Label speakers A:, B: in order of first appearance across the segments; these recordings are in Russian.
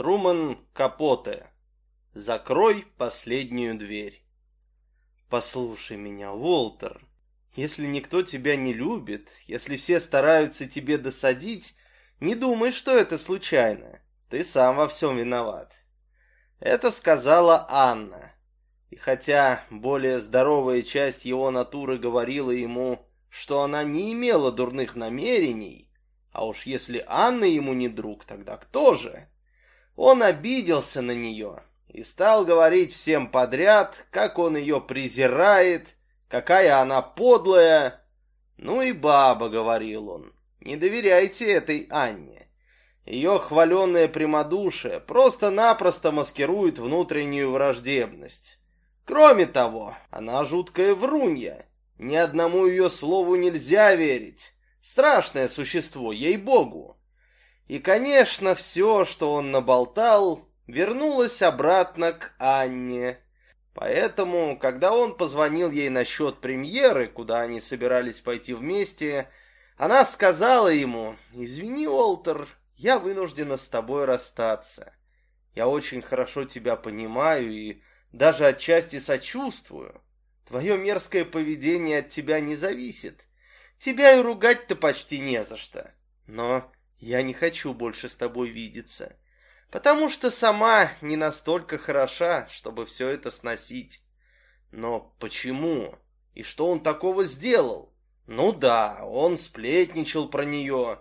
A: Труман Капоте. Закрой последнюю дверь. Послушай меня, Уолтер. Если никто тебя не любит, если все стараются тебе досадить, не думай, что это случайно. Ты сам во всем виноват. Это сказала Анна. И хотя более здоровая часть его натуры говорила ему, что она не имела дурных намерений, а уж если Анна ему не друг, тогда кто же? Он обиделся на нее и стал говорить всем подряд, как он ее презирает, какая она подлая. Ну и баба, говорил он, не доверяйте этой Анне. Ее хваленное прямодушие просто-напросто маскирует внутреннюю враждебность. Кроме того, она жуткая врунья. Ни одному ее слову нельзя верить. Страшное существо, ей-богу. И, конечно, все, что он наболтал, вернулось обратно к Анне. Поэтому, когда он позвонил ей насчет премьеры, куда они собирались пойти вместе, она сказала ему, «Извини, Уолтер, я вынуждена с тобой расстаться. Я очень хорошо тебя понимаю и даже отчасти сочувствую. Твое мерзкое поведение от тебя не зависит. Тебя и ругать-то почти не за что. Но я не хочу больше с тобой видеться, потому что сама не настолько хороша, чтобы все это сносить. Но почему? И что он такого сделал? Ну да, он сплетничал про нее,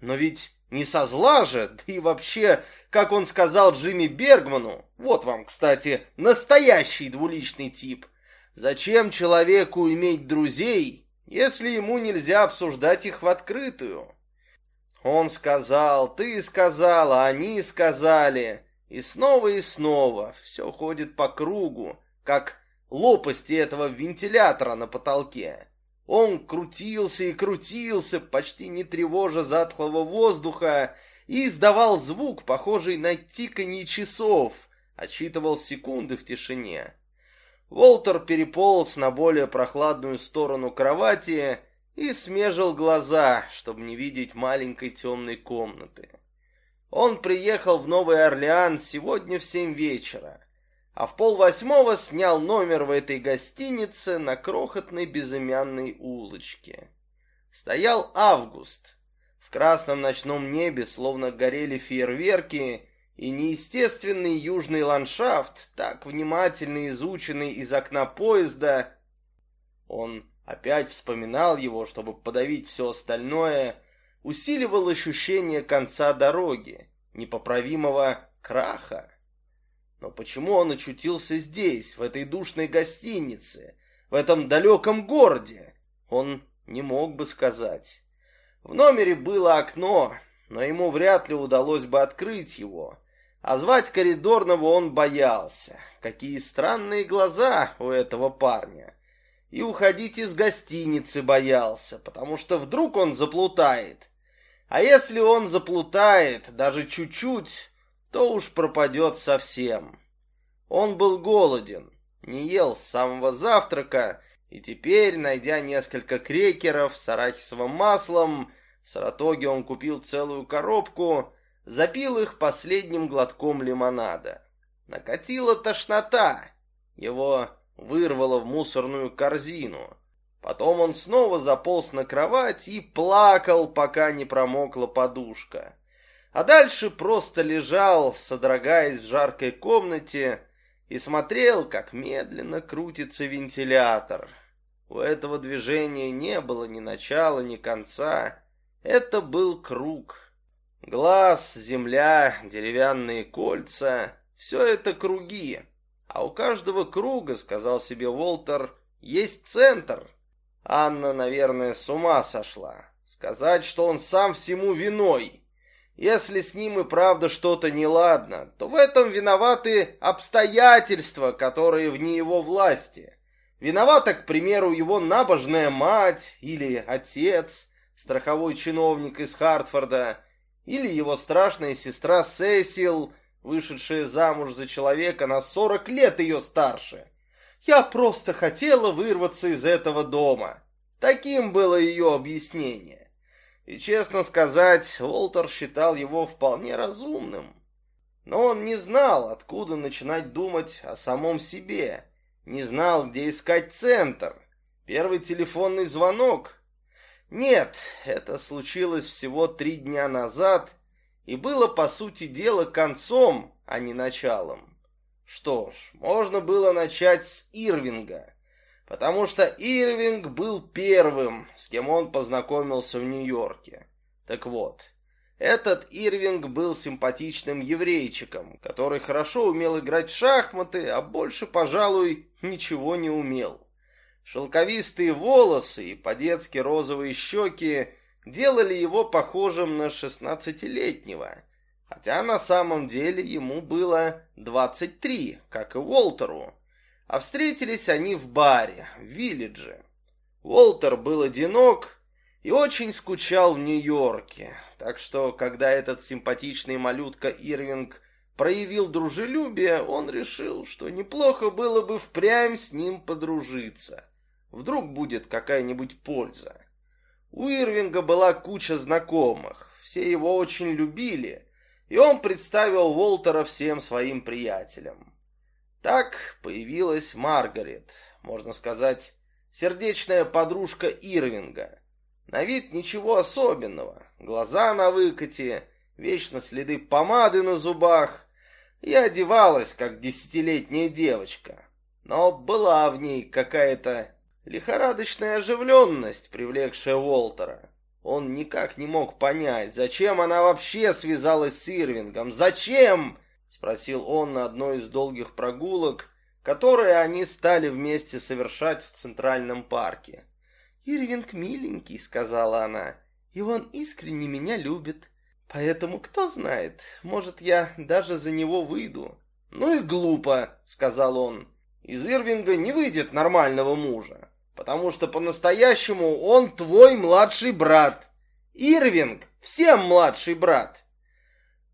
A: но ведь не со зла же, да и вообще, как он сказал Джимми Бергману, вот вам, кстати, настоящий двуличный тип. Зачем человеку иметь друзей, если ему нельзя обсуждать их в открытую? Он сказал, ты сказала, они сказали. И снова и снова все ходит по кругу, как лопасти этого вентилятора на потолке. Он крутился и крутился, почти не тревожа затхлого воздуха, и издавал звук, похожий на тиканье часов, отсчитывал секунды в тишине. Волтер переполз на более прохладную сторону кровати и смежил глаза, чтобы не видеть маленькой темной комнаты. Он приехал в Новый Орлеан сегодня в семь вечера, а в полвосьмого снял номер в этой гостинице на крохотной безымянной улочке. Стоял август. В красном ночном небе словно горели фейерверки, и неестественный южный ландшафт, так внимательно изученный из окна поезда, он опять вспоминал его, чтобы подавить все остальное, усиливал ощущение конца дороги, непоправимого краха. Но почему он очутился здесь, в этой душной гостинице, в этом далеком городе? Он не мог бы сказать. В номере было окно, но ему вряд ли удалось бы открыть его, а звать коридорного он боялся. Какие странные глаза у этого парня. И уходить из гостиницы боялся, потому что вдруг он заплутает. А если он заплутает даже чуть-чуть, то уж пропадет совсем. Он был голоден, не ел с самого завтрака, и теперь, найдя несколько крекеров с арахисовым маслом, в Саратоге он купил целую коробку, запил их последним глотком лимонада. Накатила тошнота. Его вырвало в мусорную корзину. Потом он снова заполз на кровать и плакал, пока не промокла подушка. А дальше просто лежал, содрогаясь в жаркой комнате, и смотрел, как медленно крутится вентилятор. У этого движения не было ни начала, ни конца. Это был круг. Глаз, земля, деревянные кольца — все это круги. А у каждого круга, сказал себе Волтер, есть центр. Анна, наверное, с ума сошла. Сказать, что он сам всему виной. Если с ним и правда что-то неладно, то в этом виноваты обстоятельства, которые вне его власти. Виновата, к примеру, его набожная мать или отец, страховой чиновник из Хартфорда, или его страшная сестра Сесил, вышедшая замуж за человека на сорок лет ее старше. Я просто хотела вырваться из этого дома. Таким было ее объяснение. И, честно сказать, Уолтер считал его вполне разумным. Но он не знал, откуда начинать думать о самом себе. Не знал, где искать центр. Первый телефонный звонок. Нет, это случилось всего три дня назад и было, по сути дела, концом, а не началом. Что ж, можно было начать с Ирвинга, потому что Ирвинг был первым, с кем он познакомился в Нью-Йорке. Так вот, этот Ирвинг был симпатичным еврейчиком, который хорошо умел играть в шахматы, а больше, пожалуй, ничего не умел. Шелковистые волосы и по-детски розовые щеки делали его похожим на шестнадцатилетнего, хотя на самом деле ему было двадцать три, как и Уолтеру. А встретились они в баре, в Виллидже. Уолтер был одинок и очень скучал в Нью-Йорке, так что, когда этот симпатичный малютка Ирвинг проявил дружелюбие, он решил, что неплохо было бы впрямь с ним подружиться. Вдруг будет какая-нибудь польза. У Ирвинга была куча знакомых, все его очень любили, и он представил Уолтера всем своим приятелям. Так появилась Маргарет, можно сказать, сердечная подружка Ирвинга. На вид ничего особенного, глаза на выкате, вечно следы помады на зубах, и одевалась, как десятилетняя девочка. Но была в ней какая-то Лихорадочная оживленность, привлекшая Уолтера. Он никак не мог понять, зачем она вообще связалась с Ирвингом. «Зачем?» — спросил он на одной из долгих прогулок, которые они стали вместе совершать в Центральном парке. «Ирвинг миленький», — сказала она, — «и он искренне меня любит. Поэтому, кто знает, может, я даже за него выйду». «Ну и глупо», — сказал он. «Из Ирвинга не выйдет нормального мужа потому что по-настоящему он твой младший брат. Ирвинг, всем младший брат.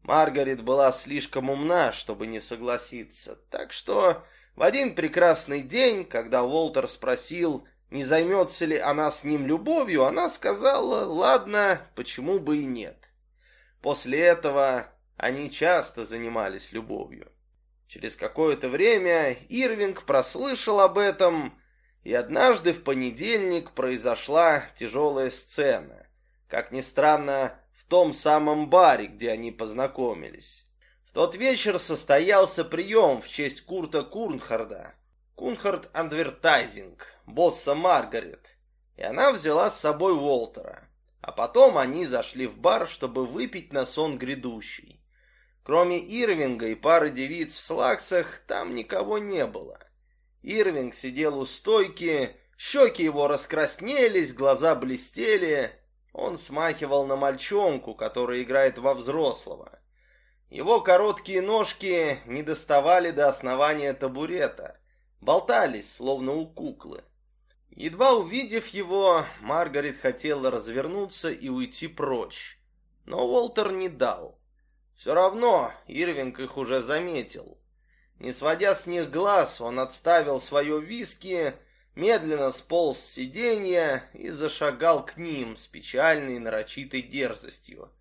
A: Маргарет была слишком умна, чтобы не согласиться, так что в один прекрасный день, когда Уолтер спросил, не займется ли она с ним любовью, она сказала, ладно, почему бы и нет. После этого они часто занимались любовью. Через какое-то время Ирвинг прослышал об этом и однажды в понедельник произошла тяжелая сцена. Как ни странно, в том самом баре, где они познакомились. В тот вечер состоялся прием в честь Курта Курнхарда, Кунхард Адвертайзинг, босса Маргарет, и она взяла с собой Уолтера. А потом они зашли в бар, чтобы выпить на сон грядущий. Кроме Ирвинга и пары девиц в слаксах, там никого не было. Ирвинг сидел у стойки, щеки его раскраснелись, глаза блестели. Он смахивал на мальчонку, который играет во взрослого. Его короткие ножки не доставали до основания табурета, болтались, словно у куклы. Едва увидев его, Маргарет хотела развернуться и уйти прочь. Но Уолтер не дал. Все равно Ирвинг их уже заметил. Не сводя с них глаз, он отставил свое виски, медленно сполз с сиденья и зашагал к ним с печальной нарочитой дерзостью.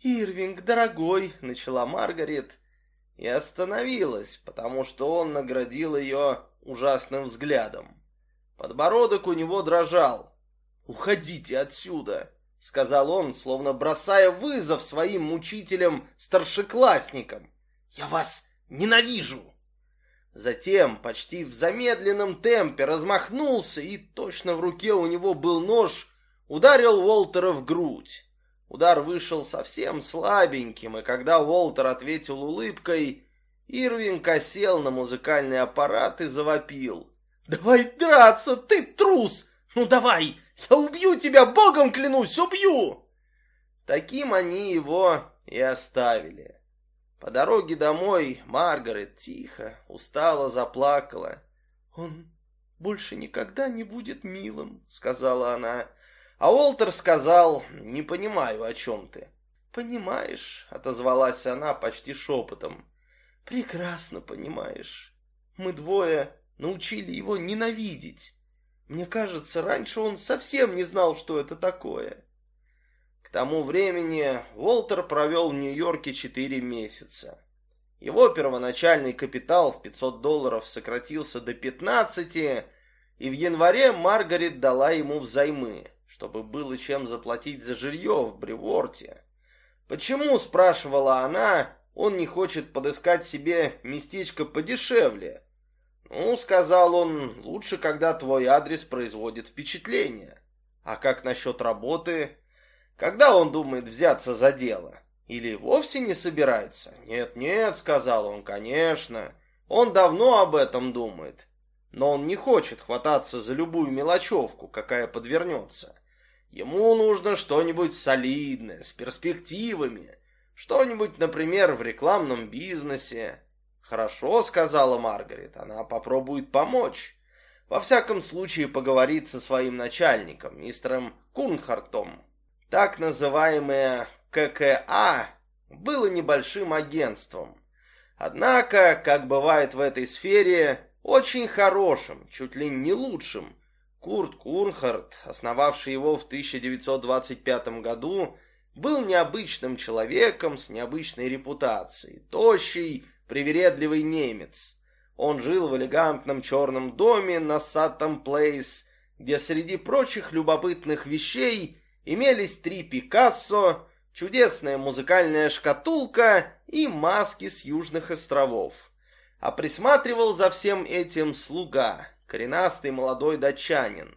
A: «Ирвинг, дорогой!» — начала Маргарет и остановилась, потому что он наградил ее ужасным взглядом. Подбородок у него дрожал. «Уходите отсюда!» — сказал он, словно бросая вызов своим мучителям-старшеклассникам. «Я вас ненавижу!» Затем, почти в замедленном темпе, размахнулся, и точно в руке у него был нож, ударил Уолтера в грудь. Удар вышел совсем слабеньким, и когда Уолтер ответил улыбкой, Ирвинг осел на музыкальный аппарат и завопил. «Давай драться, ты трус! Ну давай, я убью тебя, богом клянусь, убью!» Таким они его и оставили. По дороге домой Маргарет тихо, устало заплакала. «Он больше никогда не будет милым», — сказала она. А Уолтер сказал, «Не понимаю, о чем ты». «Понимаешь», — отозвалась она почти шепотом. «Прекрасно понимаешь. Мы двое научили его ненавидеть. Мне кажется, раньше он совсем не знал, что это такое тому времени Уолтер провел в Нью-Йорке четыре месяца. Его первоначальный капитал в 500 долларов сократился до 15, и в январе Маргарет дала ему взаймы, чтобы было чем заплатить за жилье в Бреворте. Почему, спрашивала она, он не хочет подыскать себе местечко подешевле? Ну, сказал он, лучше, когда твой адрес производит впечатление. А как насчет работы? Когда он думает взяться за дело? Или вовсе не собирается? Нет-нет, сказал он, конечно. Он давно об этом думает. Но он не хочет хвататься за любую мелочевку, какая подвернется. Ему нужно что-нибудь солидное, с перспективами. Что-нибудь, например, в рекламном бизнесе. Хорошо, сказала Маргарет, она попробует помочь. Во всяком случае, поговорит со своим начальником, мистером Кунхартом. Так называемое ККА было небольшим агентством. Однако, как бывает в этой сфере, очень хорошим, чуть ли не лучшим, Курт Курнхард, основавший его в 1925 году, был необычным человеком с необычной репутацией, тощий, привередливый немец. Он жил в элегантном черном доме на Саттом Плейс, где среди прочих любопытных вещей имелись три Пикассо, чудесная музыкальная шкатулка и маски с южных островов. А присматривал за всем этим слуга, коренастый молодой датчанин.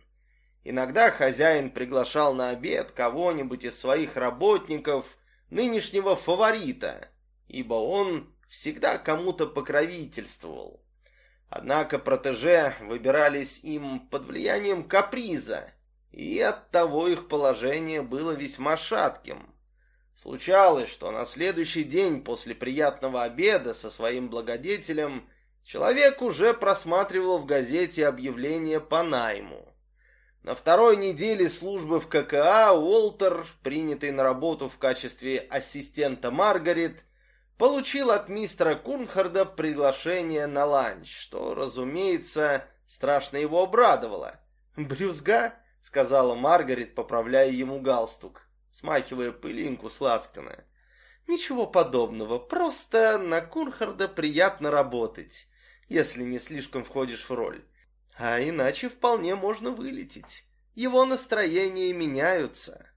A: Иногда хозяин приглашал на обед кого-нибудь из своих работников, нынешнего фаворита, ибо он всегда кому-то покровительствовал. Однако протеже выбирались им под влиянием каприза, и оттого их положение было весьма шатким. Случалось, что на следующий день после приятного обеда со своим благодетелем Человек уже просматривал в газете объявление по найму. На второй неделе службы в ККА Уолтер, принятый на работу в качестве ассистента Маргарет, получил от мистера Кунхарда приглашение на ланч, что, разумеется, страшно его обрадовало. «Брюзга?» — сказала Маргарет, поправляя ему галстук, смахивая пылинку с. «Ничего подобного, просто на Кунхарда приятно работать если не слишком входишь в роль. А иначе вполне можно вылететь. Его настроения меняются.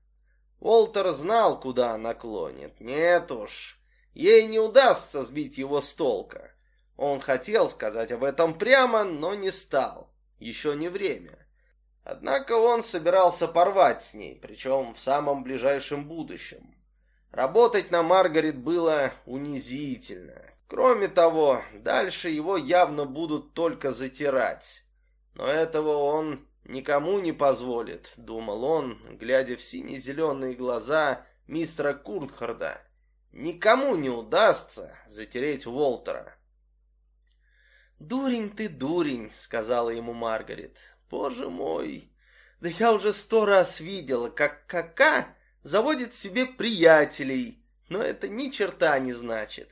A: Уолтер знал, куда она клонит. Нет уж, ей не удастся сбить его с толка. Он хотел сказать об этом прямо, но не стал. Еще не время. Однако он собирался порвать с ней, причем в самом ближайшем будущем. Работать на Маргарет было унизительно. Кроме того, дальше его явно будут только затирать. Но этого он никому не позволит, думал он, глядя в сине-зеленые глаза мистера Куртхарда. Никому не удастся затереть Уолтера. «Дурень ты, дурень», — сказала ему Маргарет. «Боже мой, да я уже сто раз видела, как Кака заводит себе приятелей, но это ни черта не значит.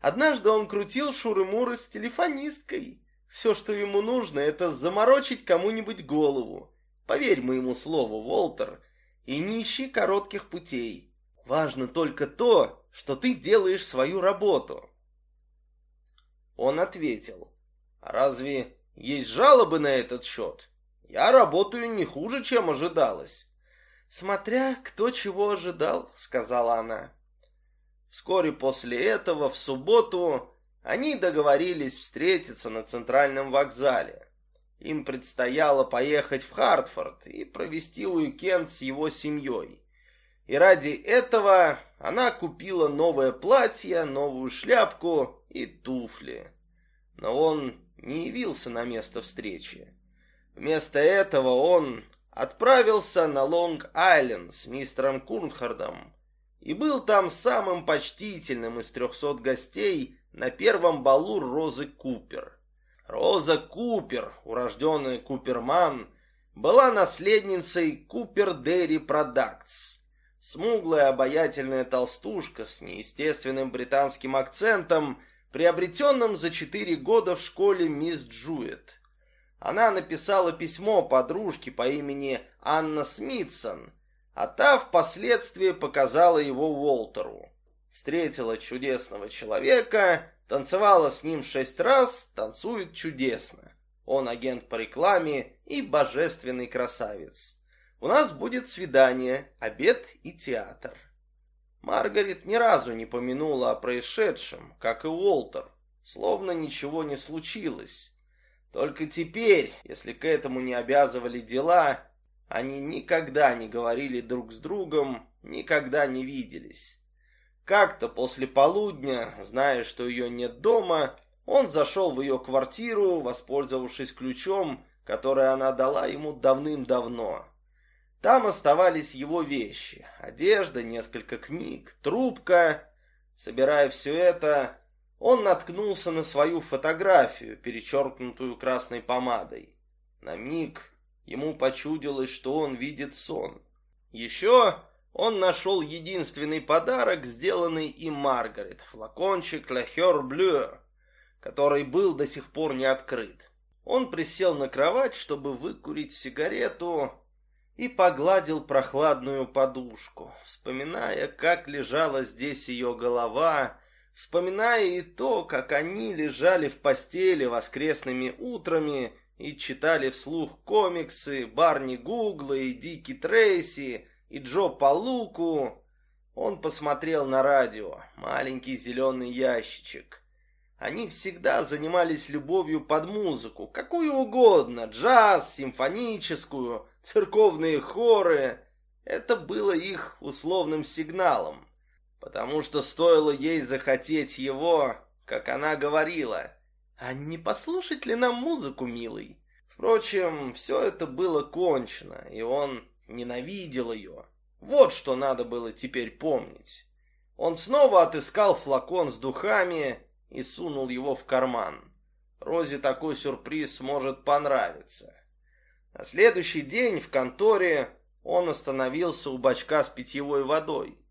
A: Однажды он крутил шуры-муры с телефонисткой. Все, что ему нужно, это заморочить кому-нибудь голову. Поверь моему слову, Волтер, и не ищи коротких путей. Важно только то, что ты делаешь свою работу. Он ответил, а разве есть жалобы на этот счет? Я работаю не хуже, чем ожидалось. Смотря кто чего ожидал, сказала она. Вскоре после этого, в субботу, они договорились встретиться на центральном вокзале. Им предстояло поехать в Хартфорд и провести уикенд с его семьей. И ради этого она купила новое платье, новую шляпку и туфли. Но он не явился на место встречи. Вместо этого он отправился на Лонг-Айленд с мистером Курнхардом и был там самым почтительным из трехсот гостей на первом балу Розы Купер. Роза Купер, урожденная Куперман, была наследницей Купер Дерри Продактс. Смуглая обаятельная толстушка с неестественным британским акцентом, приобретенным за четыре года в школе мисс Джуэт. Она написала письмо подружке по имени Анна Смитсон, а та впоследствии показала его Уолтеру. Встретила чудесного человека танцевала с ним шесть раз, танцует чудесно. Он агент по рекламе и божественный красавец. У нас будет свидание, обед и театр. Маргарет ни разу не помянула о происшедшем, как и Уолтер, словно ничего не случилось. Только теперь, если к этому не обязывали дела, они никогда не говорили друг с другом, никогда не виделись. Как-то после полудня, зная, что ее нет дома, он зашел в ее квартиру, воспользовавшись ключом, который она дала ему давным-давно. Там оставались его вещи, одежда, несколько книг, трубка. Собирая все это, он наткнулся на свою фотографию, перечеркнутую красной помадой. На миг ему почудилось, что он видит сон. Еще он нашел единственный подарок, сделанный им Маргарет, флакончик Лахер Блю, который был до сих пор не открыт. Он присел на кровать, чтобы выкурить сигарету, и погладил прохладную подушку, вспоминая, как лежала здесь ее голова, вспоминая и то, как они лежали в постели воскресными утрами и читали вслух комиксы Барни Гугла и Дики Трейси и Джо Палуку. Он посмотрел на радио, маленький зеленый ящичек. Они всегда занимались любовью под музыку, какую угодно, джаз, симфоническую, церковные хоры. Это было их условным сигналом, потому что стоило ей захотеть его, как она говорила, «А не послушать ли нам музыку, милый?» Впрочем, все это было кончено, и он ненавидел ее. Вот что надо было теперь помнить. Он снова отыскал флакон с духами и сунул его в карман. Розе такой сюрприз может понравиться. На следующий день в конторе он остановился у бачка с питьевой водой.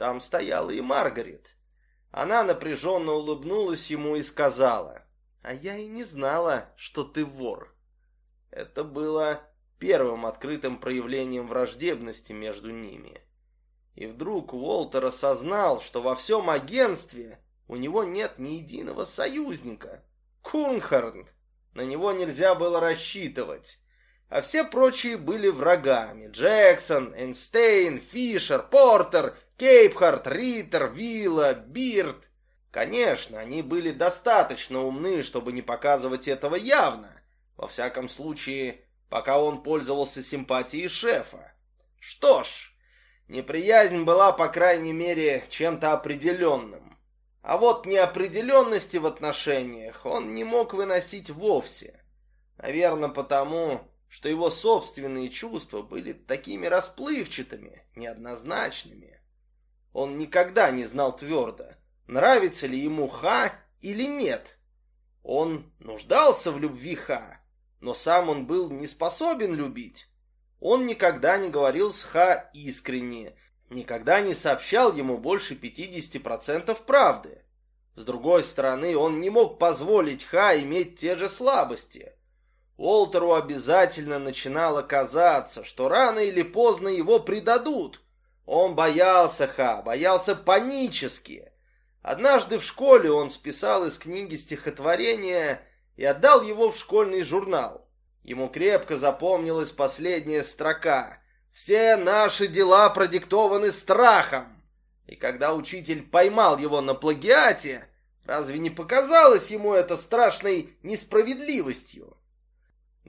A: Там стояла и Маргарет. Она напряженно улыбнулась ему и сказала, «А я и не знала, что ты вор». Это было первым открытым проявлением враждебности между ними. И вдруг Уолтер осознал, что во всем агентстве у него нет ни единого союзника. Кунхарн. На него нельзя было рассчитывать. А все прочие были врагами. Джексон, Эйнстейн, Фишер, Портер, Кейпхарт, Риттер, Вилла, Бирд. Конечно, они были достаточно умны, чтобы не показывать этого явно. Во всяком случае, пока он пользовался симпатией шефа. Что ж, неприязнь была, по крайней мере, чем-то определенным. А вот неопределенности в отношениях он не мог выносить вовсе. Наверное, потому, что его собственные чувства были такими расплывчатыми, неоднозначными. Он никогда не знал твердо, нравится ли ему Ха или нет. Он нуждался в любви Ха, но сам он был не способен любить. Он никогда не говорил с Ха искренне, никогда не сообщал ему больше 50% правды. С другой стороны, он не мог позволить Ха иметь те же слабости. Уолтеру обязательно начинало казаться, что рано или поздно его предадут. Он боялся Ха, боялся панически. Однажды в школе он списал из книги стихотворение и отдал его в школьный журнал. Ему крепко запомнилась последняя строка все наши дела продиктованы страхом. И когда учитель поймал его на плагиате, разве не показалось ему это страшной несправедливостью?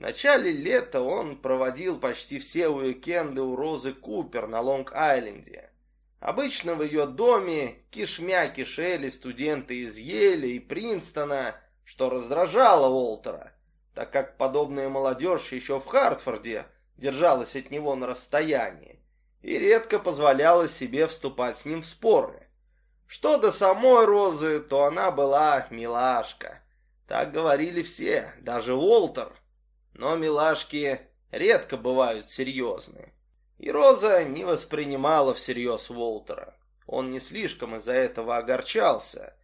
A: В начале лета он проводил почти все уикенды у Розы Купер на Лонг-Айленде. Обычно в ее доме кишмя кишели студенты из Йеля и Принстона, что раздражало Уолтера, так как подобная молодежь еще в Хартфорде держалась от него на расстоянии и редко позволяла себе вступать с ним в споры. Что до самой Розы, то она была милашка. Так говорили все, даже Уолтер. Но милашки редко бывают серьезные. И Роза не воспринимала всерьез Уолтера. Он не слишком из-за этого огорчался.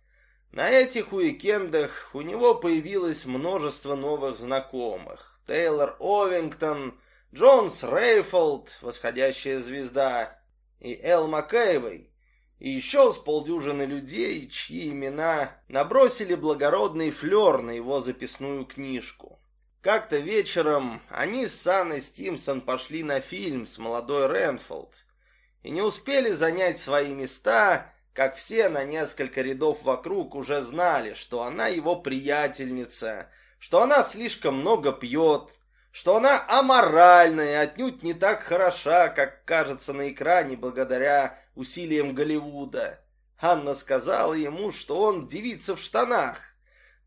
A: На этих уикендах у него появилось множество новых знакомых. Тейлор Овингтон, Джонс Рейфолд, восходящая звезда, и Эл Маккейвей. и еще с полдюжины людей, чьи имена набросили благородный флер на его записную книжку. Как-то вечером они с Санной Стимсон пошли на фильм с молодой Ренфолд и не успели занять свои места, как все на несколько рядов вокруг уже знали, что она его приятельница, что она слишком много пьет, что она аморальная отнюдь не так хороша, как кажется на экране благодаря усилиям Голливуда. Анна сказала ему, что он девица в штанах.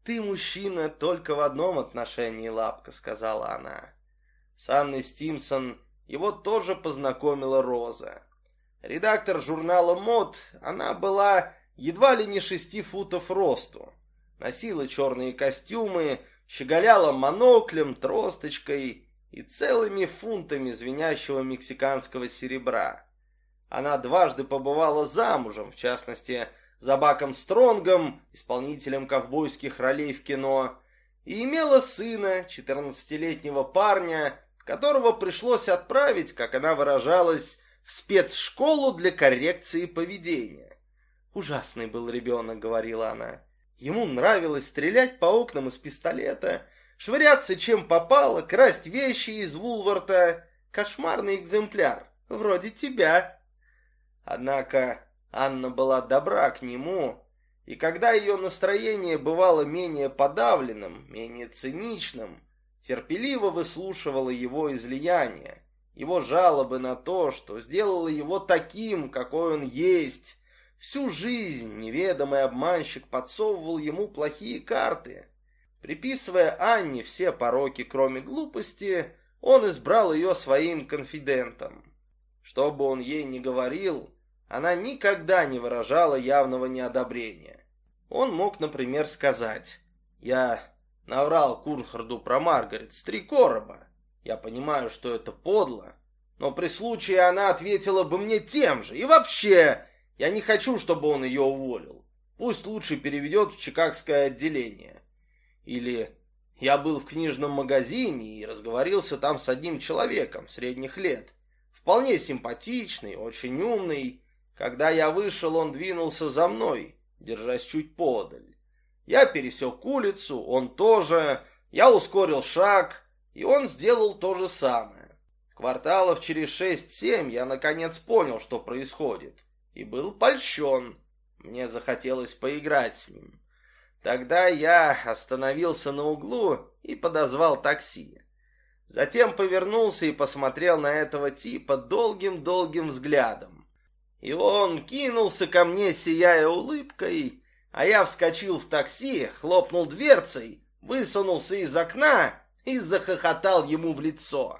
A: «Ты мужчина только в одном отношении, Лапка», — сказала она. С Анной Стимсон его тоже познакомила Роза. Редактор журнала «Мод», она была едва ли не шести футов росту. Носила черные костюмы, щеголяла моноклем, тросточкой и целыми фунтами звенящего мексиканского серебра. Она дважды побывала замужем, в частности, за Баком Стронгом, исполнителем ковбойских ролей в кино, и имела сына, 14-летнего парня, которого пришлось отправить, как она выражалась, в спецшколу для коррекции поведения. «Ужасный был ребенок», — говорила она. Ему нравилось стрелять по окнам из пистолета, швыряться чем попало, красть вещи из Вулварта. Кошмарный экземпляр, вроде тебя. Однако Анна была добра к нему, и когда ее настроение бывало менее подавленным, менее циничным, терпеливо выслушивала его излияния, его жалобы на то, что сделало его таким, какой он есть. Всю жизнь неведомый обманщик подсовывал ему плохие карты. Приписывая Анне все пороки, кроме глупости, он избрал ее своим конфидентом. Что бы он ей ни говорил, она никогда не выражала явного неодобрения. Он мог, например, сказать, «Я наврал Курнхарду про Маргарет с три короба. Я понимаю, что это подло, но при случае она ответила бы мне тем же. И вообще, я не хочу, чтобы он ее уволил. Пусть лучше переведет в чикагское отделение. Или я был в книжном магазине и разговорился там с одним человеком средних лет. Вполне симпатичный, очень умный. Когда я вышел, он двинулся за мной, держась чуть подаль. Я пересек улицу, он тоже. Я ускорил шаг, и он сделал то же самое. Кварталов через шесть-семь я наконец понял, что происходит, и был польщен. Мне захотелось поиграть с ним. Тогда я остановился на углу и подозвал такси. Затем повернулся и посмотрел на этого типа долгим-долгим взглядом. И он кинулся ко мне, сияя улыбкой, а я вскочил в такси, хлопнул дверцей, высунулся из окна и захохотал ему в лицо.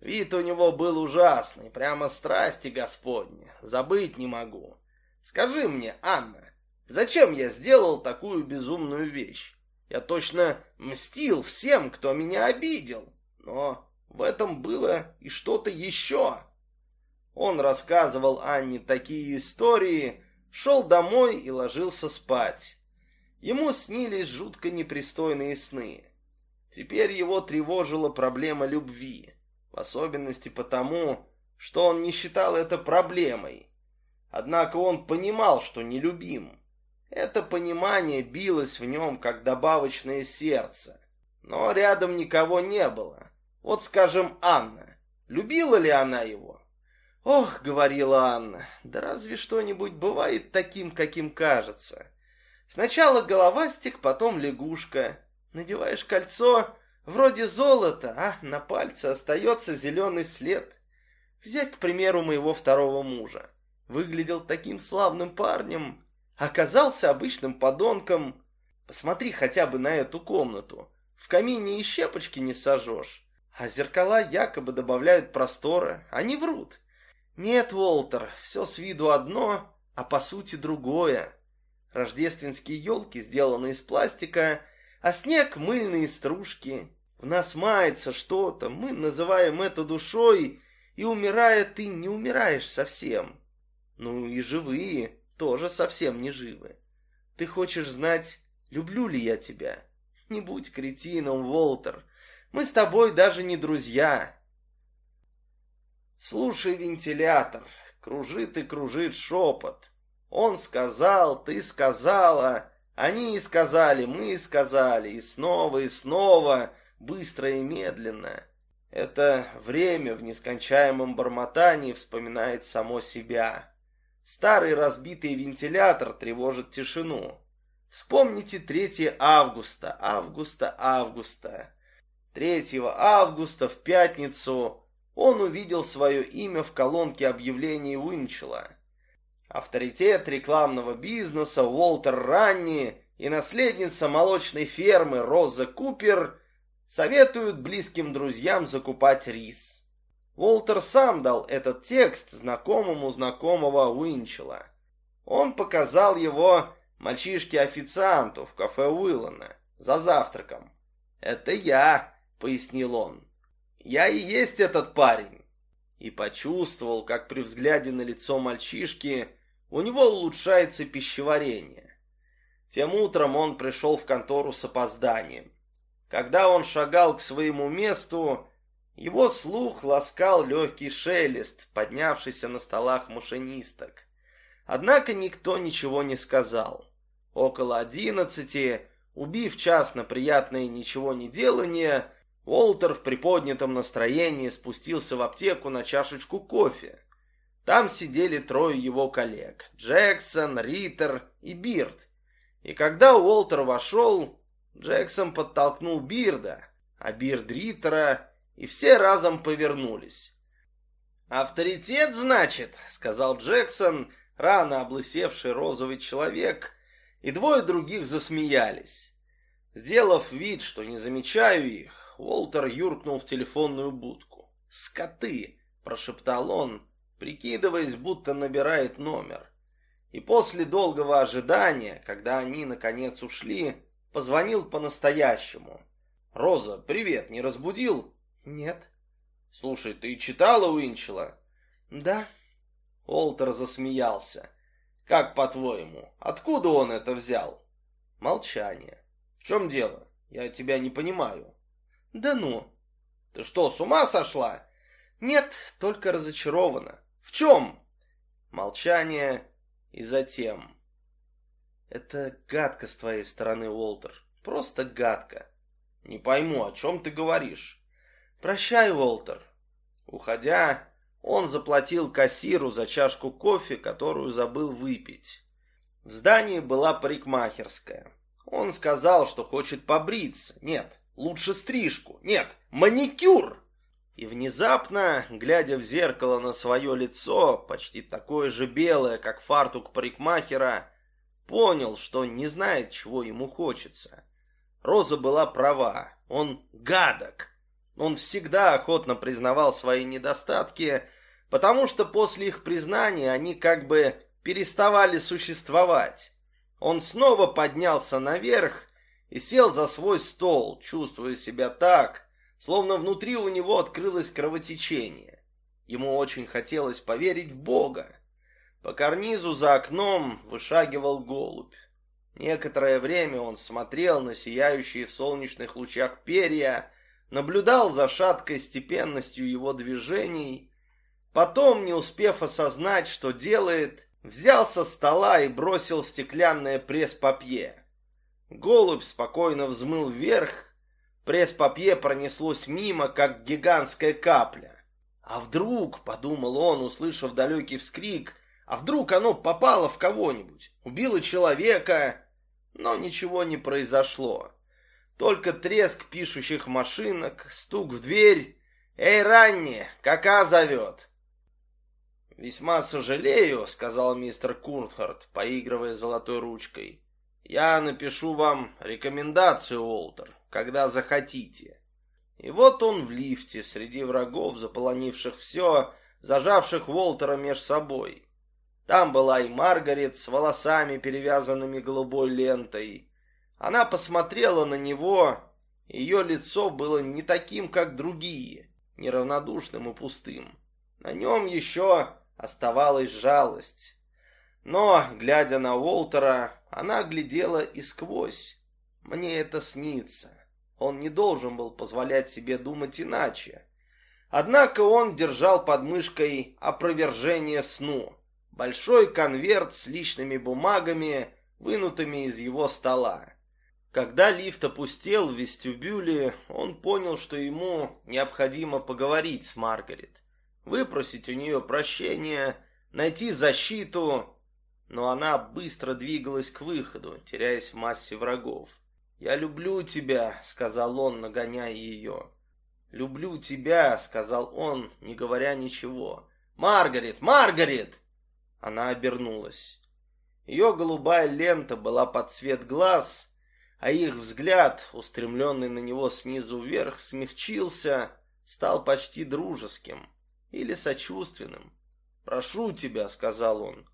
A: Вид у него был ужасный, прямо страсти господни, забыть не могу. Скажи мне, Анна, зачем я сделал такую безумную вещь? Я точно мстил всем, кто меня обидел, но в этом было и что-то еще. Он рассказывал Анне такие истории, шел домой и ложился спать. Ему снились жутко непристойные сны. Теперь его тревожила проблема любви, в особенности потому, что он не считал это проблемой. Однако он понимал, что нелюбим. Это понимание билось в нем, как добавочное сердце. Но рядом никого не было. Вот, скажем, Анна. Любила ли она его? «Ох», — говорила Анна, — «да разве что-нибудь бывает таким, каким кажется? Сначала головастик, потом лягушка. Надеваешь кольцо, вроде золота, а на пальце остается зеленый след. Взять, к примеру, моего второго мужа. Выглядел таким славным парнем, оказался обычным подонком. Посмотри хотя бы на эту комнату. В камине и щепочки не сожжешь. А зеркала якобы добавляют простора. Они врут. Нет, Волтер, все с виду одно, а по сути другое. Рождественские елки сделаны из пластика, а снег — мыльные стружки. В нас мается что-то, мы называем это душой, и умирая, ты не умираешь совсем. Ну и живые тоже совсем не живы. Ты хочешь знать, люблю ли я тебя? Не будь кретином, Волтер. Мы с тобой даже не друзья. Слушай вентилятор, кружит и кружит шепот. Он сказал, ты сказала, они и сказали, мы и сказали, и снова, и снова, быстро и медленно. Это время в нескончаемом бормотании вспоминает само себя. Старый разбитый вентилятор тревожит тишину. Вспомните 3 августа, августа, августа. 3 августа в пятницу он увидел свое имя в колонке объявлений Уинчела. Авторитет рекламного бизнеса Уолтер Ранни и наследница молочной фермы Роза Купер советуют близким друзьям закупать рис. Уолтер сам дал этот текст знакомому знакомого Уинчела. Он показал его мальчишке-официанту в кафе Уиллана за завтраком. «Это я», — пояснил он. «Я и есть этот парень». И почувствовал, как при взгляде на лицо мальчишки у него улучшается пищеварение. Тем утром он пришел в контору с опозданием. Когда он шагал к своему месту, его слух ласкал легкий шелест, поднявшийся на столах машинисток. Однако никто ничего не сказал. Около одиннадцати, убив час на приятное ничего не делание, Уолтер в приподнятом настроении спустился в аптеку на чашечку кофе. Там сидели трое его коллег — Джексон, Риттер и Бирд. И когда Уолтер вошел, Джексон подтолкнул Бирда, а Бирд Риттера, и все разом повернулись. «Авторитет, значит?» — сказал Джексон, рано облысевший розовый человек, и двое других засмеялись. Сделав вид, что не замечаю их, Уолтер юркнул в телефонную будку. «Скоты!» – прошептал он, прикидываясь, будто набирает номер. И после долгого ожидания, когда они наконец ушли, позвонил по-настоящему. «Роза, привет, не разбудил?» «Нет». «Слушай, ты читала Уинчела?»
B: «Да».
A: Уолтер засмеялся. «Как по-твоему, откуда он это взял?» Молчание. «В чем дело? Я тебя не понимаю».
B: Да ну.
A: Ты что, с ума сошла?
B: Нет, только разочарована.
A: В чем? Молчание и затем.
B: Это гадко с твоей стороны, Уолтер. Просто гадко.
A: Не пойму, о чем ты говоришь.
B: Прощай, Уолтер.
A: Уходя, он заплатил кассиру за чашку кофе, которую забыл выпить. В здании была парикмахерская. Он сказал, что хочет побриться. Нет, Лучше стрижку. Нет, маникюр. И внезапно, глядя в зеркало на свое лицо, почти такое же белое, как фартук парикмахера, понял, что не знает, чего ему хочется. Роза была права. Он гадок. Он всегда охотно признавал свои недостатки, потому что после их признания они как бы переставали существовать. Он снова поднялся наверх и сел за свой стол, чувствуя себя так, словно внутри у него открылось кровотечение. Ему очень хотелось поверить в Бога. По карнизу за окном вышагивал голубь. Некоторое время он смотрел на сияющие в солнечных лучах перья, наблюдал за шаткой степенностью его движений, потом, не успев осознать, что делает, взял со стола и бросил стеклянное пресс-папье. Голубь спокойно взмыл вверх, пресс-папье пронеслось мимо, как гигантская капля. А вдруг, подумал он, услышав далекий вскрик, а вдруг оно попало в кого-нибудь, убило человека, но ничего не произошло. Только треск пишущих машинок, стук в дверь. «Эй, Ранни, кака зовет!» «Весьма сожалею», — сказал мистер Куртхарт, поигрывая золотой ручкой. Я напишу вам рекомендацию, Уолтер, когда захотите. И вот он в лифте среди врагов, заполонивших все, зажавших Уолтера меж собой. Там была и Маргарет с волосами, перевязанными голубой лентой. Она посмотрела на него, ее лицо было не таким, как другие, неравнодушным и пустым. На нем еще оставалась жалость. Но, глядя на Уолтера, она глядела и сквозь. Мне это снится. Он не должен был позволять себе думать иначе. Однако он держал под мышкой опровержение сну. Большой конверт с личными бумагами, вынутыми из его стола. Когда лифт опустел в вестибюле, он понял, что ему необходимо поговорить с Маргарет, выпросить у нее прощения, найти защиту, но она быстро двигалась к выходу, теряясь в массе врагов. «Я люблю тебя», — сказал он, нагоняя ее. «Люблю тебя», — сказал он, не говоря ничего. «Маргарет! Маргарет!» Она обернулась. Ее голубая лента была под цвет глаз, а их взгляд, устремленный на него снизу вверх, смягчился, стал почти дружеским или сочувственным. «Прошу тебя», — сказал он.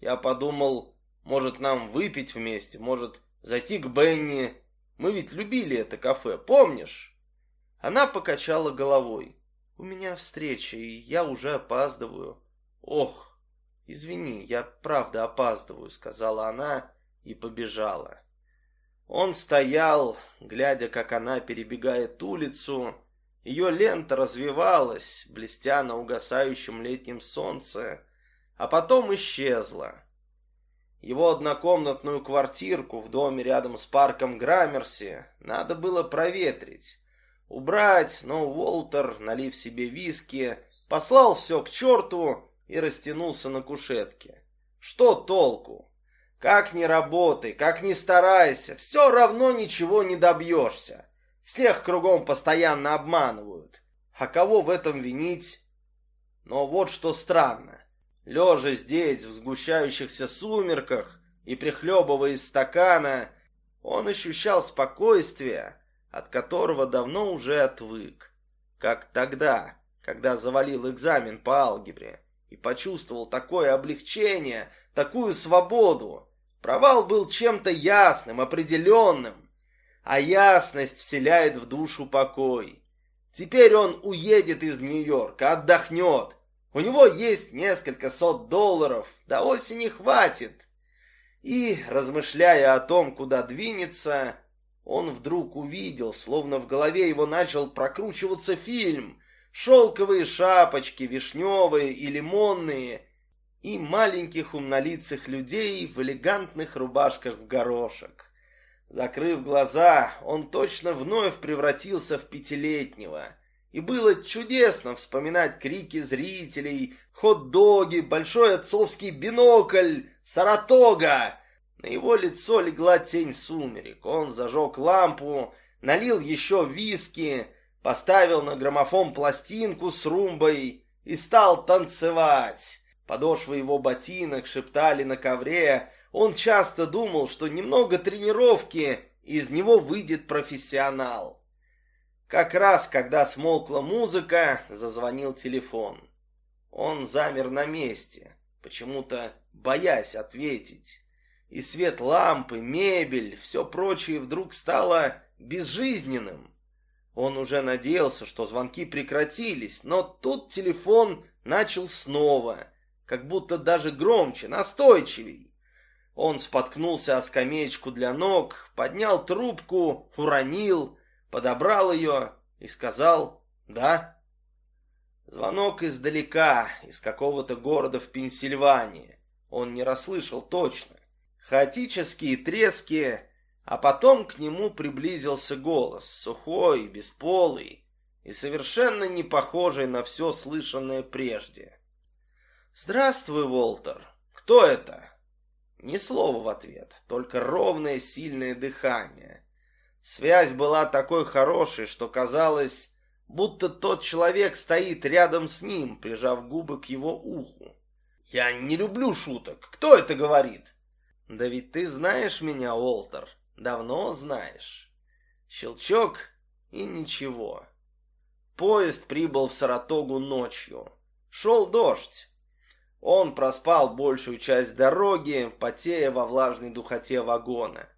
A: Я подумал, может нам выпить вместе, может зайти к Бенни. Мы ведь любили это кафе, помнишь? Она покачала головой. У меня встреча, и я уже опаздываю. Ох, извини, я правда опаздываю, сказала она и побежала. Он стоял, глядя, как она перебегает улицу. Ее лента развивалась, блестя на угасающем летнем солнце, а потом исчезла. Его однокомнатную квартирку в доме рядом с парком Граммерси надо было проветрить, убрать, но Уолтер, налив себе виски, послал все к черту и растянулся на кушетке. Что толку? Как ни работай, как ни старайся, все равно ничего не добьешься. Всех кругом постоянно обманывают. А кого в этом винить? Но вот что странно. Лежа здесь, в сгущающихся сумерках и прихлебывая из стакана, он ощущал спокойствие, от которого давно уже отвык. Как тогда, когда завалил экзамен по алгебре и почувствовал такое облегчение, такую свободу. Провал был чем-то ясным, определенным, а ясность вселяет в душу покой. Теперь он уедет из Нью-Йорка, отдохнет, у него есть несколько сот долларов, до осени хватит. И, размышляя о том, куда двинется, он вдруг увидел, словно в голове его начал прокручиваться фильм. Шелковые шапочки, вишневые и лимонные, и маленьких умнолицых людей в элегантных рубашках в горошек. Закрыв глаза, он точно вновь превратился в пятилетнего — и было чудесно вспоминать крики зрителей, хот-доги, большой отцовский бинокль, Саратога. На его лицо легла тень сумерек. Он зажег лампу, налил еще виски, поставил на граммофон пластинку с румбой и стал танцевать. Подошвы его ботинок шептали на ковре. Он часто думал, что немного тренировки, из него выйдет профессионал. Как раз, когда смолкла музыка, зазвонил телефон. Он замер на месте, почему-то боясь ответить. И свет лампы, мебель, все прочее вдруг стало безжизненным. Он уже надеялся, что звонки прекратились, но тут телефон начал снова, как будто даже громче, настойчивей. Он споткнулся о скамеечку для ног, поднял трубку, уронил, подобрал ее и сказал «да». Звонок издалека, из какого-то города в Пенсильвании. Он не расслышал точно. Хаотические трески, а потом к нему приблизился голос, сухой, бесполый и совершенно не похожий на все слышанное прежде. «Здравствуй, Волтер. Кто это?» Ни слова в ответ, только ровное сильное дыхание. Связь была такой хорошей, что казалось, будто тот человек стоит рядом с ним, прижав губы к его уху. «Я не люблю шуток. Кто это говорит?» «Да ведь ты знаешь меня, Уолтер. Давно знаешь». Щелчок и ничего. Поезд прибыл в Саратогу ночью. Шел дождь. Он проспал большую часть дороги, потея во влажной духоте вагона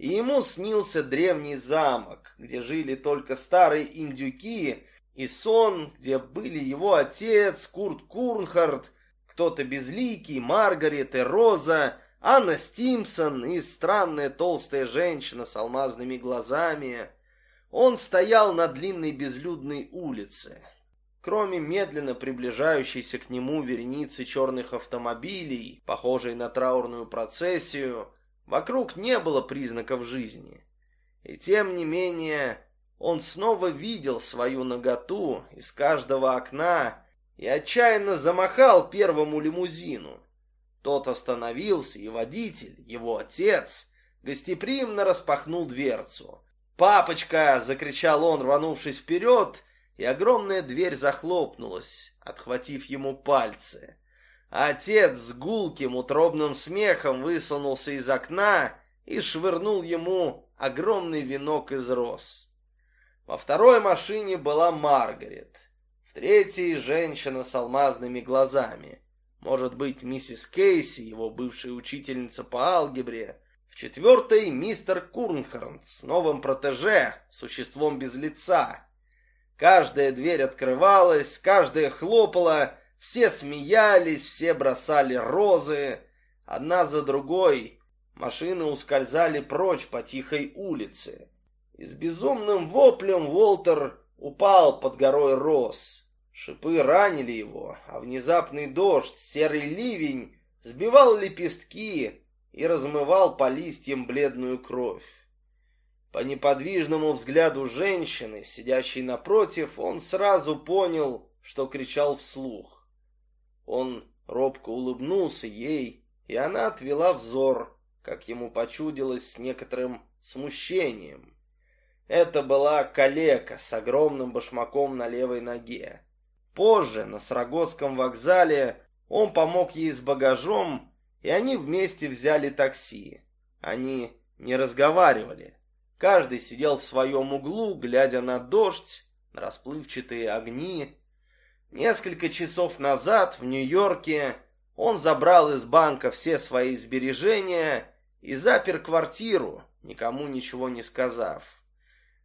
A: и ему снился древний замок, где жили только старые индюки, и сон, где были его отец, Курт Курнхард, кто-то безликий, Маргарет и Роза, Анна Стимсон и странная толстая женщина с алмазными глазами. Он стоял на длинной безлюдной улице. Кроме медленно приближающейся к нему вереницы черных автомобилей, похожей на траурную процессию, вокруг не было признаков жизни. И тем не менее, он снова видел свою наготу из каждого окна и отчаянно замахал первому лимузину. Тот остановился, и водитель, его отец, гостеприимно распахнул дверцу. «Папочка!» — закричал он, рванувшись вперед, и огромная дверь захлопнулась, отхватив ему пальцы. Отец с гулким утробным смехом высунулся из окна и швырнул ему огромный венок из роз. Во второй машине была Маргарет, в третьей — женщина с алмазными глазами. Может быть, миссис Кейси, его бывшая учительница по алгебре. В четвертой — мистер Курнхорн с новым протеже, существом без лица. Каждая дверь открывалась, каждая хлопала, все смеялись, все бросали розы. Одна за другой машины ускользали прочь по тихой улице. И с безумным воплем Уолтер упал под горой роз. Шипы ранили его, а внезапный дождь, серый ливень сбивал лепестки и размывал по листьям бледную кровь. По неподвижному взгляду женщины, сидящей напротив, он сразу понял, что кричал вслух. Он робко улыбнулся ей, и она отвела взор, как ему почудилось с некоторым смущением. Это была калека с огромным башмаком на левой ноге. Позже, на Срагодском вокзале, он помог ей с багажом, и они вместе взяли такси. Они не разговаривали. Каждый сидел в своем углу, глядя на дождь, на расплывчатые огни. Несколько часов назад в Нью-Йорке он забрал из банка все свои сбережения и запер квартиру, никому ничего не сказав.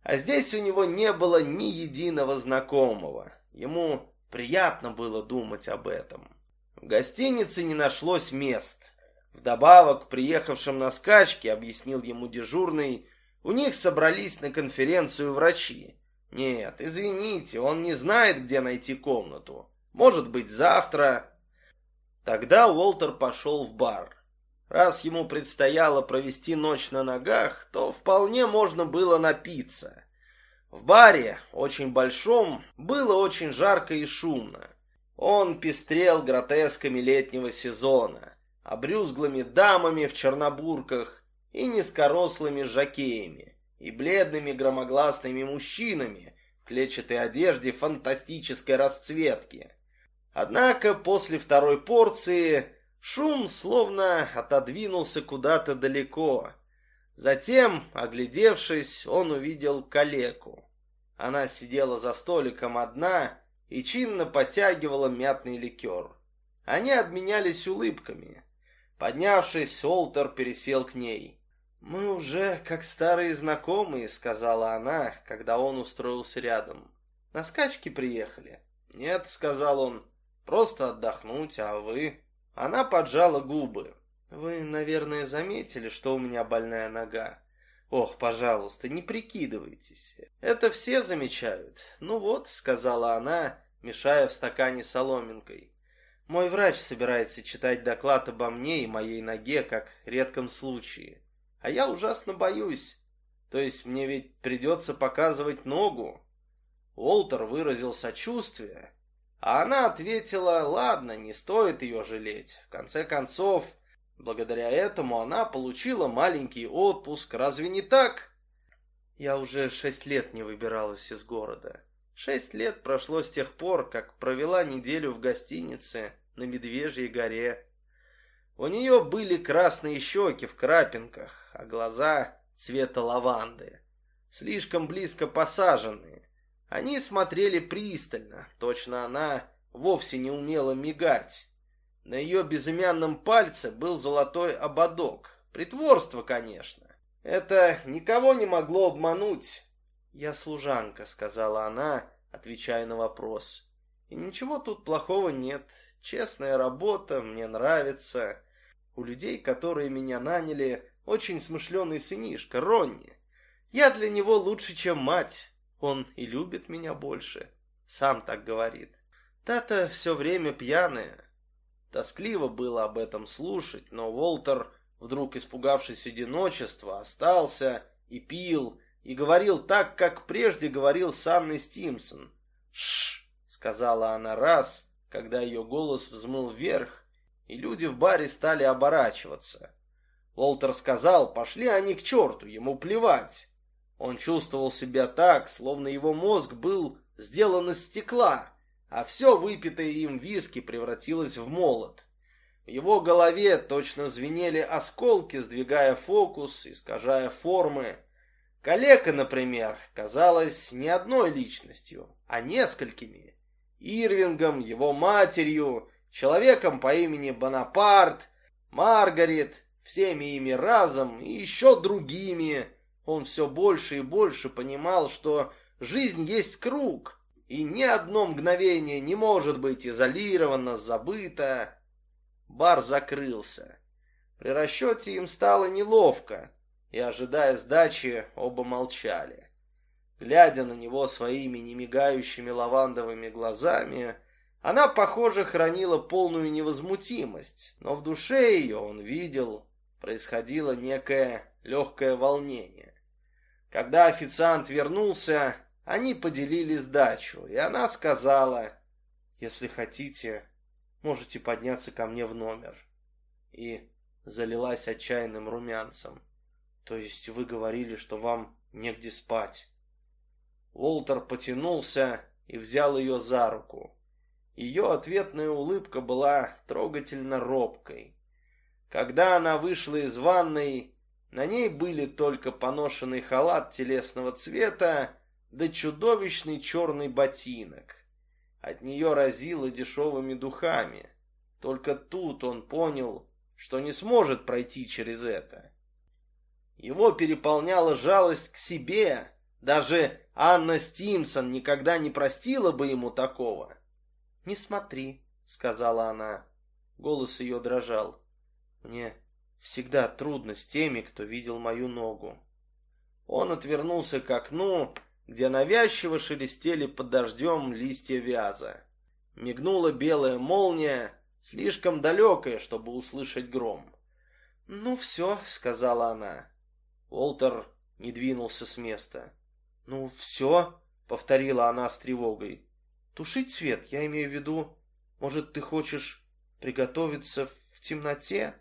A: А здесь у него не было ни единого знакомого. Ему приятно было думать об этом. В гостинице не нашлось мест. Вдобавок, приехавшим на скачки, объяснил ему дежурный, у них собрались на конференцию врачи. Нет, извините, он не знает, где найти комнату. Может быть, завтра. Тогда Уолтер пошел в бар. Раз ему предстояло провести ночь на ногах, то вполне можно было напиться. В баре, очень большом, было очень жарко и шумно. Он пестрел гротесками летнего сезона, обрюзглыми дамами в чернобурках и низкорослыми жакеями, и бледными громогласными мужчинами в клетчатой одежде фантастической расцветки. Однако после второй порции шум словно отодвинулся куда-то далеко. Затем, оглядевшись, он увидел калеку. Она сидела за столиком одна и чинно потягивала мятный ликер. Они обменялись улыбками. Поднявшись, Олтер пересел к ней. «Мы уже как старые знакомые», — сказала она, когда он устроился рядом. «На скачки приехали?» «Нет», — сказал он, — «просто отдохнуть, а вы?» Она поджала губы. «Вы, наверное, заметили, что у меня больная нога?» «Ох, пожалуйста, не прикидывайтесь. Это все замечают. Ну вот», — сказала она, мешая в стакане соломинкой. «Мой врач собирается читать доклад обо мне и моей ноге как редком случае. А я ужасно боюсь. То есть мне ведь придется показывать ногу. Уолтер выразил сочувствие, а она ответила, ладно, не стоит ее жалеть. В конце концов, благодаря этому она получила маленький отпуск. Разве не так? Я уже шесть лет не выбиралась из города. Шесть лет прошло с тех пор, как провела неделю в гостинице на Медвежьей горе. У нее были красные щеки в крапинках, а глаза цвета лаванды, слишком близко посаженные. Они смотрели пристально, точно она вовсе не умела мигать. На ее безымянном пальце был золотой ободок. Притворство, конечно. Это никого не могло обмануть. «Я служанка», — сказала она, отвечая на вопрос. «И ничего тут плохого нет. Честная работа, мне нравится. У людей, которые меня наняли, очень смышленый сынишка, Ронни. Я для него лучше, чем мать. Он и любит меня больше.
B: сам так говорит. Та-то все время пьяная. Тоскливо было об этом слушать, но Уолтер, вдруг испугавшись одиночества, остался и пил, и говорил так, как прежде говорил с Анной Стимсон. «Шш!» — сказала она раз, когда ее голос взмыл вверх, и люди в баре стали оборачиваться. Уолтер сказал, пошли они к черту, ему плевать. Он чувствовал себя так, словно его мозг был сделан из стекла, а все выпитое им виски превратилось в молот. В его голове точно звенели осколки, сдвигая фокус, искажая формы. Калека, например, казалась не одной личностью, а несколькими. Ирвингом, его матерью, человеком по имени Бонапарт, Маргарет, всеми ими разом и еще другими. Он все больше и больше понимал, что жизнь есть круг, и ни одно мгновение не может быть изолировано, забыто. Бар закрылся. При расчете им стало неловко, и, ожидая сдачи, оба молчали. Глядя на него своими немигающими лавандовыми глазами, она, похоже, хранила полную невозмутимость, но в душе ее, он видел, происходило некое легкое волнение. Когда официант вернулся, они поделили сдачу, и она сказала, «Если хотите, можете подняться ко мне в номер». И залилась отчаянным румянцем. «То есть вы говорили, что вам негде спать?» Уолтер потянулся и взял ее за руку. Ее ответная улыбка была трогательно робкой. Когда она вышла из ванной, на ней были только поношенный халат телесного цвета да чудовищный черный ботинок. От нее разило дешевыми духами. Только тут он понял, что не сможет пройти через это. Его переполняла жалость к себе. Даже Анна Стимсон никогда не простила бы ему такого. «Не смотри», — сказала она. Голос ее дрожал. «Мне всегда трудно с теми, кто видел мою ногу». Он отвернулся к окну где навязчиво шелестели под дождем листья вяза. Мигнула белая молния, слишком далекая, чтобы услышать гром. «Ну все», — сказала она. Уолтер не двинулся с места. «Ну все», — повторила она с тревогой. «Тушить свет, я имею в виду, может, ты хочешь приготовиться в темноте?»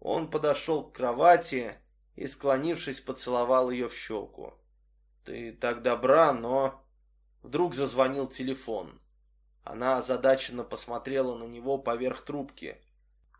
B: Он подошел к кровати и, склонившись, поцеловал ее в щеку. «Ты так добра, но...» Вдруг зазвонил телефон. Она озадаченно посмотрела на него поверх трубки.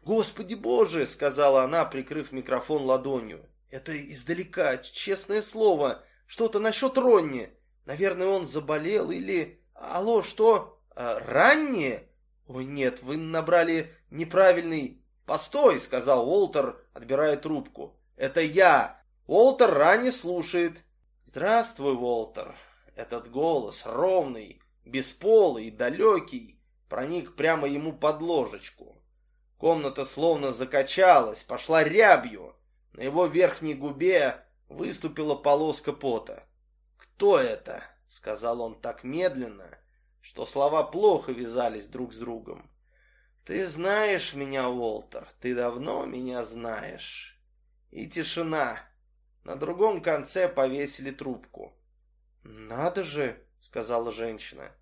B: «Господи боже!» — сказала она, прикрыв микрофон ладонью. «Это издалека, честное слово. Что-то насчет Ронни. Наверное, он заболел или... Алло, что? А, раннее? Ой, нет, вы набрали неправильный... Постой!» — сказал Уолтер, отбирая трубку. «Это я. Уолтер ранне слушает. «Здравствуй, Уолтер!» Этот голос, ровный, бесполый далекий, проник прямо ему под ложечку. Комната словно закачалась, пошла рябью. На его верхней губе выступила полоска пота. «Кто это?» — сказал он так медленно, что слова плохо вязались друг с другом. «Ты знаешь меня, Уолтер, ты давно меня знаешь». И тишина. На другом конце повесили трубку. «Надо же!» — сказала женщина.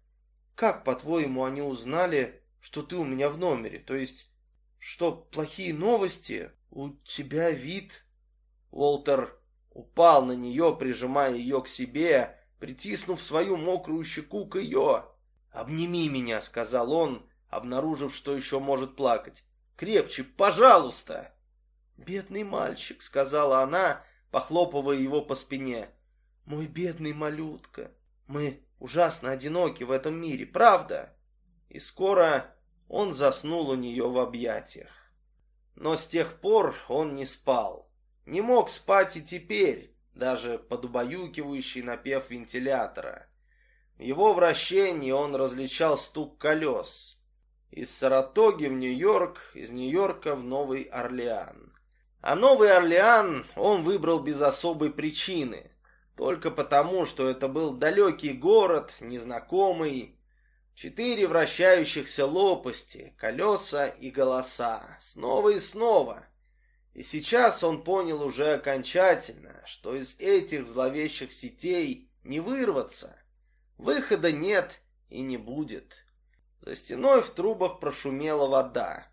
B: «Как, по-твоему, они узнали, что ты у меня в номере? То есть, что плохие новости? У тебя вид...» Уолтер упал на нее, прижимая ее к себе, притиснув свою мокрую щеку к ее. «Обними меня», — сказал он, обнаружив, что еще может плакать. «Крепче, пожалуйста!» «Бедный мальчик», — сказала она, похлопывая его по спине. «Мой бедный малютка, мы ужасно одиноки в этом мире, правда?» И скоро он заснул у нее в объятиях. Но с тех пор он не спал. Не мог спать и теперь, даже под убаюкивающий напев вентилятора. В его вращении он различал стук колес. Из Саратоги в Нью-Йорк, из Нью-Йорка в Новый Орлеан. А Новый Орлеан он выбрал без особой причины. Только потому, что это был далекий город, незнакомый. Четыре вращающихся лопасти, колеса и голоса. Снова и снова. И сейчас он понял уже окончательно, что из этих зловещих сетей не вырваться. Выхода нет и не будет. За стеной в трубах прошумела вода.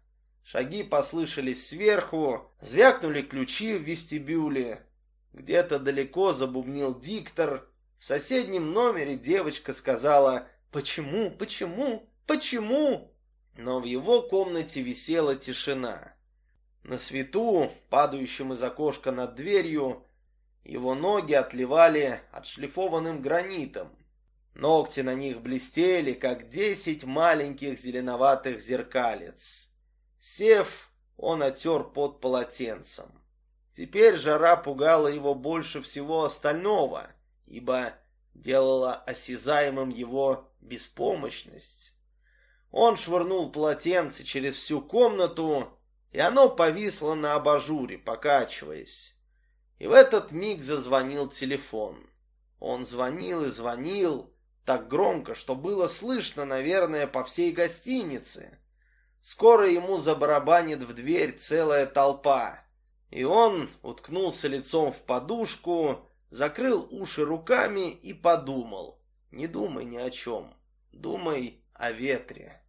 B: Шаги послышались сверху, звякнули ключи в вестибюле. Где-то далеко забубнил диктор. В соседнем номере девочка сказала «Почему? Почему? Почему?» Но в его комнате висела тишина. На свету, падающем из окошка над дверью, его ноги отливали отшлифованным гранитом. Ногти на них блестели, как десять маленьких зеленоватых зеркалец. Сев, он отер под полотенцем. Теперь жара пугала его больше всего остального, ибо делала осязаемым его беспомощность. Он швырнул полотенце через всю комнату, и оно повисло на абажуре, покачиваясь. И в этот миг зазвонил телефон. Он звонил и звонил, так громко, что было слышно, наверное, по всей гостинице. Скоро ему забарабанит в дверь целая толпа. И он уткнулся лицом в подушку, закрыл уши руками и подумал. Не думай ни о чем, думай о ветре.